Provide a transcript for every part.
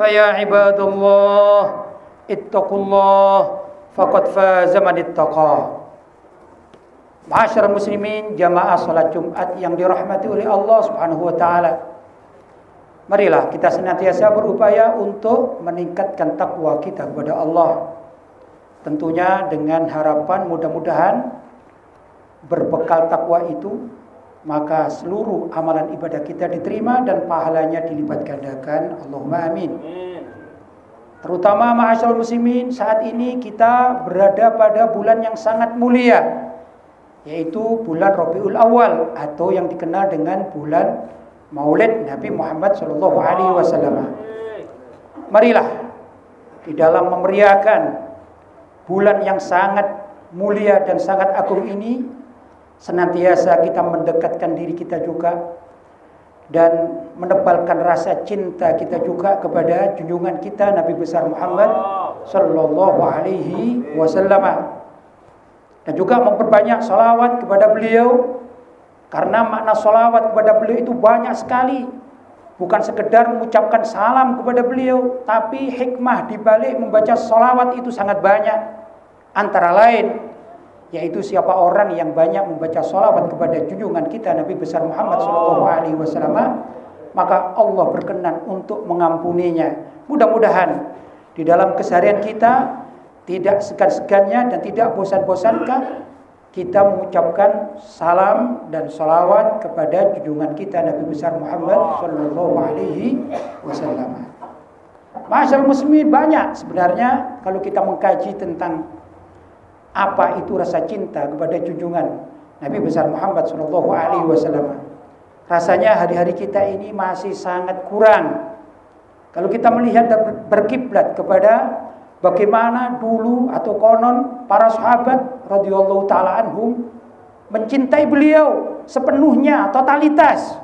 فيا عباد الله اتقوا الله فقد فاز من اتقى Masyarakat muslimin jamaah salat Jumat yang dirahmati oleh Allah Subhanahu wa taala. Marilah kita senantiasa berupaya untuk meningkatkan takwa kita kepada Allah. Tentunya dengan harapan mudah-mudahan berbekal takwa itu maka seluruh amalan ibadah kita diterima dan pahalanya dilipat gandakan. Allahumma amin. Terutama ma'asyal muslimin saat ini kita berada pada bulan yang sangat mulia yaitu bulan Rabiul Awal atau yang dikenal dengan bulan Maulid Nabi Muhammad Shallallahu alaihi wasallam. Marilah di dalam memeriahkan bulan yang sangat mulia dan sangat agung ini senantiasa kita mendekatkan diri kita juga dan menebalkan rasa cinta kita juga kepada junjungan kita Nabi besar Muhammad sallallahu alaihi wasallam. Dan juga memperbanyak salawat kepada beliau karena makna salawat kepada beliau itu banyak sekali. Bukan sekedar mengucapkan salam kepada beliau tapi hikmah dibalik membaca salawat itu sangat banyak. Antara lain yaitu siapa orang yang banyak membaca salawat kepada junjungan kita Nabi besar Muhammad Shallallahu Alaihi Wasallam maka Allah berkenan untuk mengampuninya mudah-mudahan di dalam keseharian kita tidak segan-segannya dan tidak bosan-bosankah kita mengucapkan salam dan salawat kepada junjungan kita Nabi besar Muhammad Shallallahu Alaihi Wasallam. Masyaallah muslimin banyak sebenarnya kalau kita mengkaji tentang apa itu rasa cinta kepada junjungan Nabi besar Muhammad Shallallahu Alaihi Wasallam. Rasanya hari-hari kita ini masih sangat kurang. Kalau kita melihat dan berkiblat kepada bagaimana dulu atau konon para sahabat radhiyallahu taala anhum mencintai beliau sepenuhnya totalitas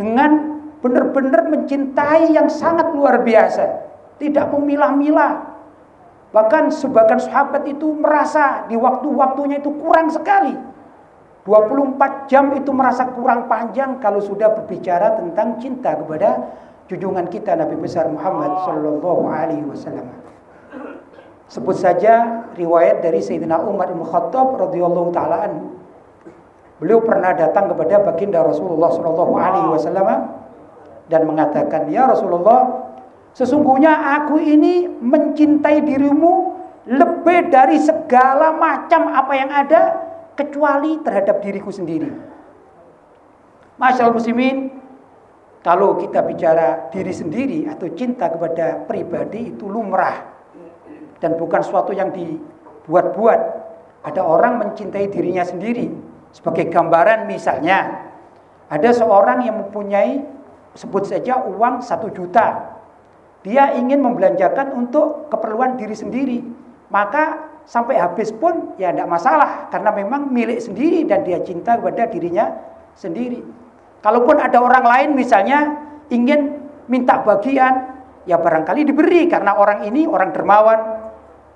dengan benar-benar mencintai yang sangat luar biasa, tidak memilah-milah, Bahkan sebagian sahabat itu merasa di waktu-waktunya itu kurang sekali. 24 jam itu merasa kurang panjang kalau sudah berbicara tentang cinta kepada junjungan kita Nabi besar Muhammad sallallahu alaihi wasallam. Sebut saja riwayat dari Sayyidina Umar bin Khattab radhiyallahu taala. Beliau pernah datang kepada baginda Rasulullah sallallahu alaihi wasallam dan mengatakan, "Ya Rasulullah, Sesungguhnya aku ini mencintai dirimu lebih dari segala macam apa yang ada kecuali terhadap diriku sendiri. Masyaallah muslimin, kalau kita bicara diri sendiri atau cinta kepada pribadi itu lumrah dan bukan suatu yang dibuat-buat. Ada orang mencintai dirinya sendiri sebagai gambaran misalnya ada seorang yang mempunyai sebut saja uang satu juta dia ingin membelanjakan untuk keperluan diri sendiri. Maka sampai habis pun ya tidak masalah karena memang milik sendiri dan dia cinta kepada dirinya sendiri. Kalaupun ada orang lain misalnya ingin minta bagian, ya barangkali diberi karena orang ini orang dermawan.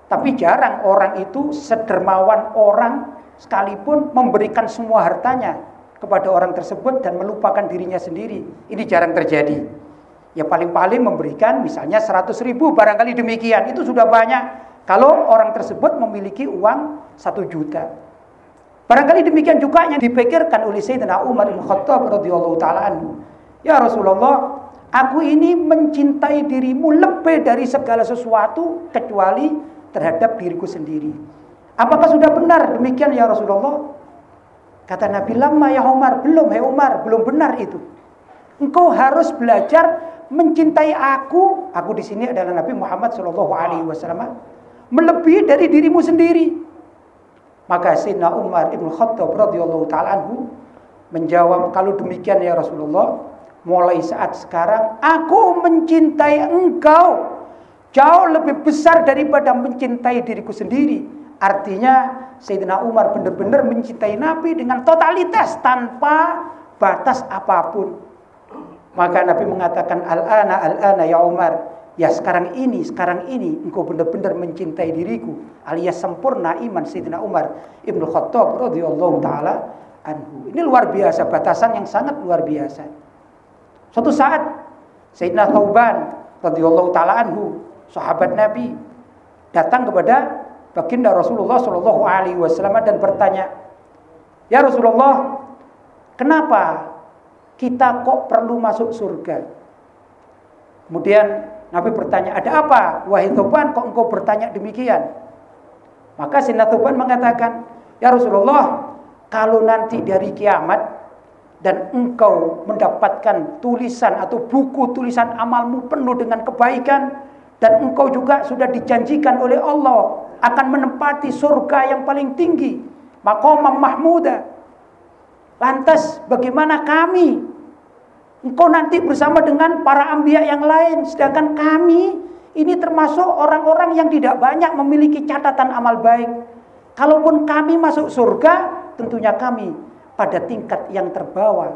Tapi jarang orang itu sedermawan orang sekalipun memberikan semua hartanya kepada orang tersebut dan melupakan dirinya sendiri. Ini jarang terjadi. Ya paling-paling memberikan misalnya 100 ribu barangkali demikian. Itu sudah banyak. Kalau orang tersebut memiliki uang 1 juta. Barangkali demikian juga yang dipikirkan oleh Sayyidina Umar bin Khattab radhiyallahu taala. Ya Rasulullah, Aku ini mencintai dirimu lebih dari segala sesuatu kecuali terhadap diriku sendiri. Apakah sudah benar demikian ya Rasulullah? Kata Nabi lama ya Umar, belum ya Umar, belum benar itu. Engkau harus belajar mencintai aku. Aku di sini adalah Nabi Muhammad Shallallahu Alaihi Wasallam melebihi dari dirimu sendiri. Maka Sayyidina Umar ibn Khattab radhiyallahu taala anhu menjawab kalau demikian ya Rasulullah, mulai saat sekarang aku mencintai engkau jauh lebih besar daripada mencintai diriku sendiri. Artinya Sayyidina Umar benar-benar mencintai Nabi dengan totalitas tanpa batas apa pun. Maka Nabi mengatakan al-ana al-ana ya Umar, ya sekarang ini, sekarang ini engkau benar-benar mencintai diriku alias sempurna iman Sayyidina Umar Ibnu Khattab radhiyallahu taala anhu. Ini luar biasa batasan yang sangat luar biasa. Suatu saat Sayyidina Thauban radhiyallahu taala anhu, sahabat Nabi datang kepada baginda Rasulullah Shallallahu alaihi wasallam dan bertanya, "Ya Rasulullah, kenapa kita kok perlu masuk surga? Kemudian Nabi bertanya, ada apa? Wahai Thoban, kok engkau bertanya demikian? Maka Sinat Thoban mengatakan, Ya Rasulullah, kalau nanti dari kiamat dan engkau mendapatkan tulisan atau buku tulisan amalmu penuh dengan kebaikan dan engkau juga sudah dijanjikan oleh Allah akan menempati surga yang paling tinggi, maqamam mahmuda. Lantas bagaimana kami? Engkau nanti bersama dengan para ambia yang lain. Sedangkan kami ini termasuk orang-orang yang tidak banyak memiliki catatan amal baik. Kalaupun kami masuk surga, tentunya kami pada tingkat yang terbawa.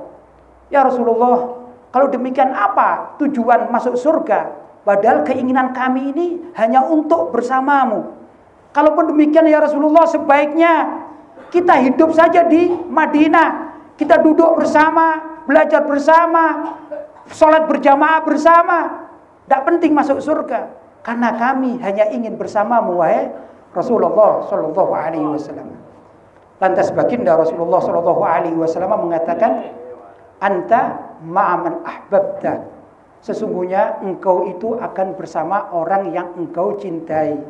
Ya Rasulullah, kalau demikian apa tujuan masuk surga? Padahal keinginan kami ini hanya untuk bersamamu. Kalaupun demikian ya Rasulullah, sebaiknya kita hidup saja di Madinah kita duduk bersama, belajar bersama, sholat berjamaah bersama. Tidak penting masuk surga. Karena kami hanya ingin bersamamu, wahai Rasulullah Shallallahu Alaihi Wasallam. Lantas baginda Rasulullah Shallallahu Alaihi Wasallam mengatakan, anta ma'aman ahbabta. Sesungguhnya engkau itu akan bersama orang yang engkau cintai.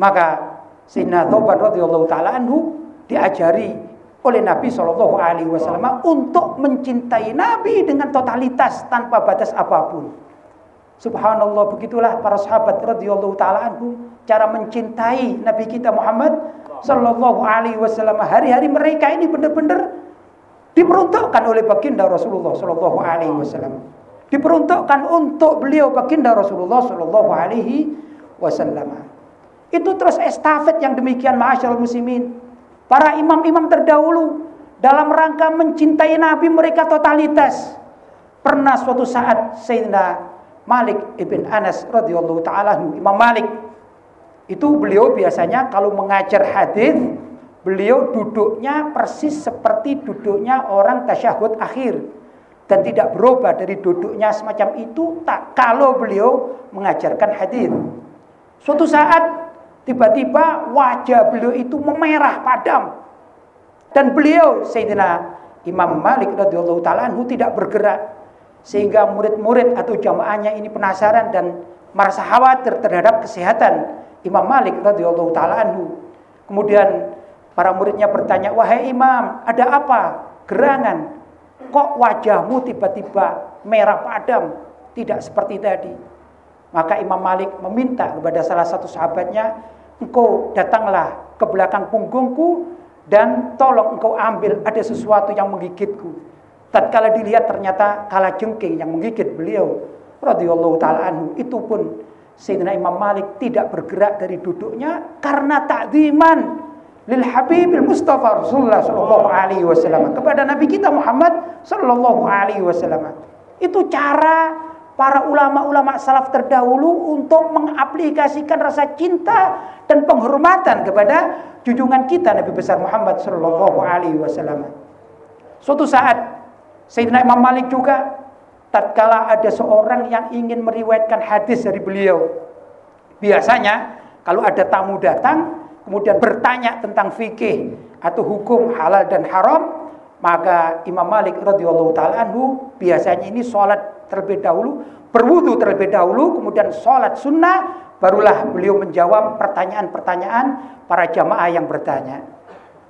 Maka Sayyidina Thawban radhiyallahu taala anhu diajari oleh Nabi Shallallahu Alaihi Wasallam untuk mencintai Nabi dengan totalitas tanpa batas apa pun. Subhanallah begitulah para sahabat radhiyallahu taala anhu cara mencintai Nabi kita Muhammad Shallallahu Alaihi Wasallam. Hari-hari mereka ini benar-benar diperuntukkan oleh baginda Rasulullah Shallallahu Alaihi Wasallam. Diperuntukkan untuk beliau baginda Rasulullah Shallallahu Alaihi Wasallam. Itu terus estafet yang demikian masyaallah muslimin Para imam-imam terdahulu dalam rangka mencintai Nabi mereka totalitas. Pernah suatu saat Sayyidina Malik ibn Anas radhiyallahu taala Imam Malik itu beliau biasanya kalau mengajar hadis beliau duduknya persis seperti duduknya orang tasyahud akhir dan tidak berubah dari duduknya semacam itu tak kalau beliau mengajarkan hadis. Suatu saat Tiba-tiba wajah beliau itu memerah padam. Dan beliau Sayyidina Imam Malik radhiyallahu taala tidak bergerak sehingga murid-murid atau jamaahnya ini penasaran dan merasa khawatir terhadap kesehatan Imam Malik radhiyallahu taala Kemudian para muridnya bertanya, "Wahai Imam, ada apa? Gerangan? Kok wajahmu tiba-tiba merah padam? Tidak seperti tadi." Maka Imam Malik meminta kepada salah satu sahabatnya engkau datanglah ke belakang punggungku dan tolong engkau ambil ada sesuatu yang menggigitku. Tatkala dilihat ternyata kala jengking yang menggigit beliau radhiyallahu taala anhu itu pun Sayyidina Imam Malik tidak bergerak dari duduknya karena takdiman lil Habibil Mustafa Rasulullah sallallahu alaihi wasallam kepada Nabi kita Muhammad sallallahu alaihi wasallam. Itu cara para ulama-ulama salaf terdahulu untuk mengaplikasikan rasa cinta dan penghormatan kepada junjungan kita Nabi besar Muhammad sallallahu alaihi wasallam. Suatu saat Sayyidina Imam Malik juga tatkala ada seorang yang ingin meriwayatkan hadis dari beliau. Biasanya kalau ada tamu datang kemudian bertanya tentang fikih atau hukum halal dan haram, Maka Imam Malik radhiyallahu taala anhu biasanya ini sholat terlebih dahulu, berwudu terlebih dahulu, kemudian sholat sunnah, barulah beliau menjawab pertanyaan-pertanyaan para jamaah yang bertanya.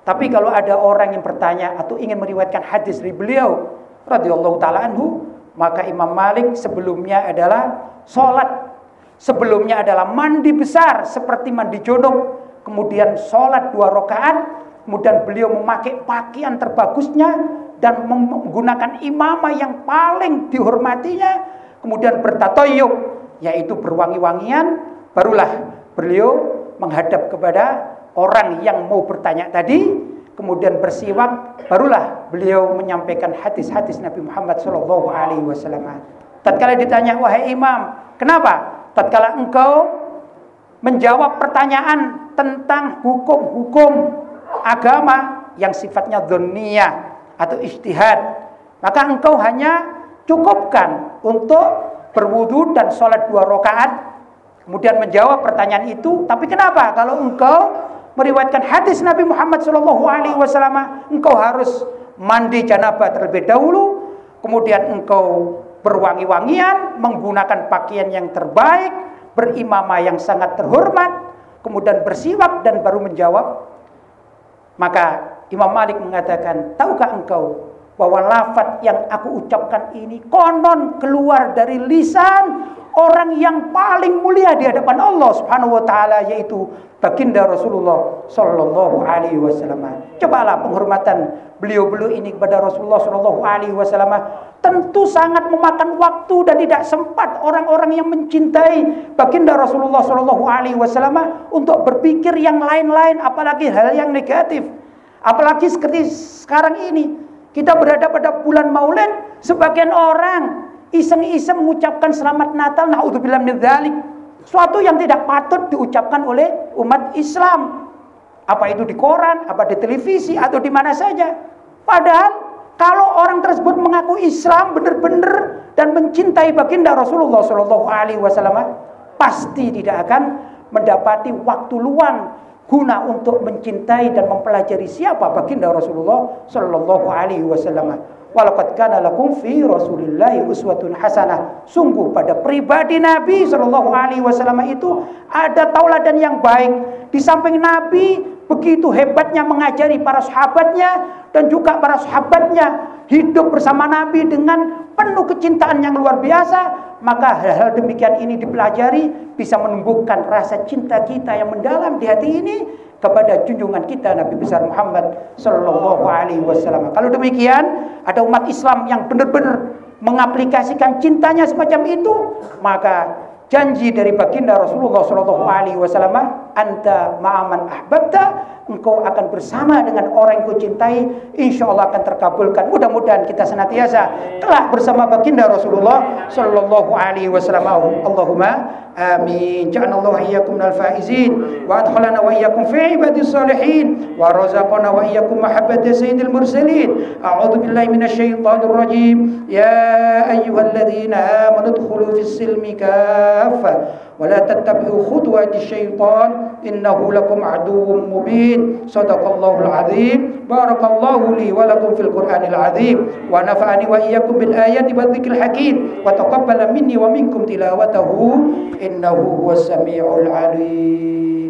Tapi kalau ada orang yang bertanya atau ingin meriwayatkan hadis dari beliau radhiyallahu taala anhu, maka Imam Malik sebelumnya adalah sholat. Sebelumnya adalah mandi besar seperti mandi junub. Kemudian sholat dua rakaat. Kemudian beliau memakai pakaian terbagusnya dan menggunakan imamah yang paling dihormatinya. Kemudian bertatoyuk yaitu berwangi-wangian. Barulah beliau menghadap kepada orang yang mau bertanya tadi kemudian bersiwak, barulah beliau menyampaikan hadis-hadis Nabi Muhammad Shallallahu Alaihi Wasallam. Tatkala ditanya, wahai imam, kenapa? Tatkala engkau menjawab pertanyaan tentang hukum-hukum agama yang sifatnya dunia atau istihad, maka engkau hanya cukupkan untuk berwudu dan sholat dua rakaat, kemudian menjawab pertanyaan itu. Tapi kenapa? Kalau engkau meriwayatkan hadis Nabi Muhammad Shallallahu Alaihi Wasallam, engkau harus mandi janabah terlebih dahulu, kemudian engkau berwangi-wangian, menggunakan pakaian yang terbaik, berimamah yang sangat terhormat, kemudian bersiwak dan baru menjawab. Maka Imam Malik mengatakan, tahukah engkau bahwa lafat yang aku ucapkan ini konon keluar dari lisan orang yang paling mulia di hadapan Allah Subhanahu wa taala yaitu baginda Rasulullah sallallahu alaihi wasallam. Cobalah penghormatan beliau-beliau ini kepada Rasulullah sallallahu alaihi wasallam tentu sangat memakan waktu dan tidak sempat orang-orang yang mencintai baginda Rasulullah sallallahu alaihi wasallam untuk berpikir yang lain-lain apalagi hal yang negatif. Apalagi seperti sekarang ini kita berada pada bulan Maulid, sebagian orang iseng-iseng mengucapkan selamat Natal, naudzubillah min dzalik. Suatu yang tidak patut diucapkan oleh umat Islam. Apa itu di koran, apa di televisi atau di mana saja. Padahal kalau orang tersebut mengaku Islam benar-benar dan mencintai baginda Rasulullah Shallallahu alaihi wasallam, pasti tidak akan mendapati waktu luang guna untuk mencintai dan mempelajari siapa baginda Rasulullah sallallahu alaihi wasallam. Walaqad kana lakum fi Rasulillahi uswatun hasanah. Sungguh pada pribadi Nabi sallallahu alaihi wasallam itu ada tauladan yang baik. Di samping Nabi begitu hebatnya mengajari para sahabatnya dan juga para sahabatnya hidup bersama Nabi dengan penuh kecintaan yang luar biasa maka hal-hal demikian ini dipelajari bisa menumbuhkan rasa cinta kita yang mendalam di hati ini kepada junjungan kita Nabi besar Muhammad sallallahu alaihi wasallam. Kalau demikian, ada umat Islam yang benar-benar mengaplikasikan cintanya semacam itu, maka janji dari baginda Rasulullah sallallahu alaihi wasallam, anta ma'aman ahbabta engkau akan bersama dengan orang yang kau cintai, insya Allah akan terkabulkan. Mudah-mudahan kita senantiasa telah bersama baginda Rasulullah Sallallahu Alaihi Wasallam. Allahumma amin. Ja'an Allah iyyakum minal faizin wa adkhalana wa iyyakum fi ibadis salihin wa razaqana wa iyyakum mahabbata sayyidil mursalin. A'udzu billahi minasy syaithanir rajim. Ya ayyuhalladzina amanu dkhulu fis silmi kaffah ولا تتبعوا خطوات الشيطان إنه لكم عدو مبين صدق الله العظيم. بارك الله لي ولكم في القرآن العظيم. ونفعني وإياكم بالآيات والذكر الحكيم. وتقبل مني ومنكم تلاوته. إنه هو السميع العليم.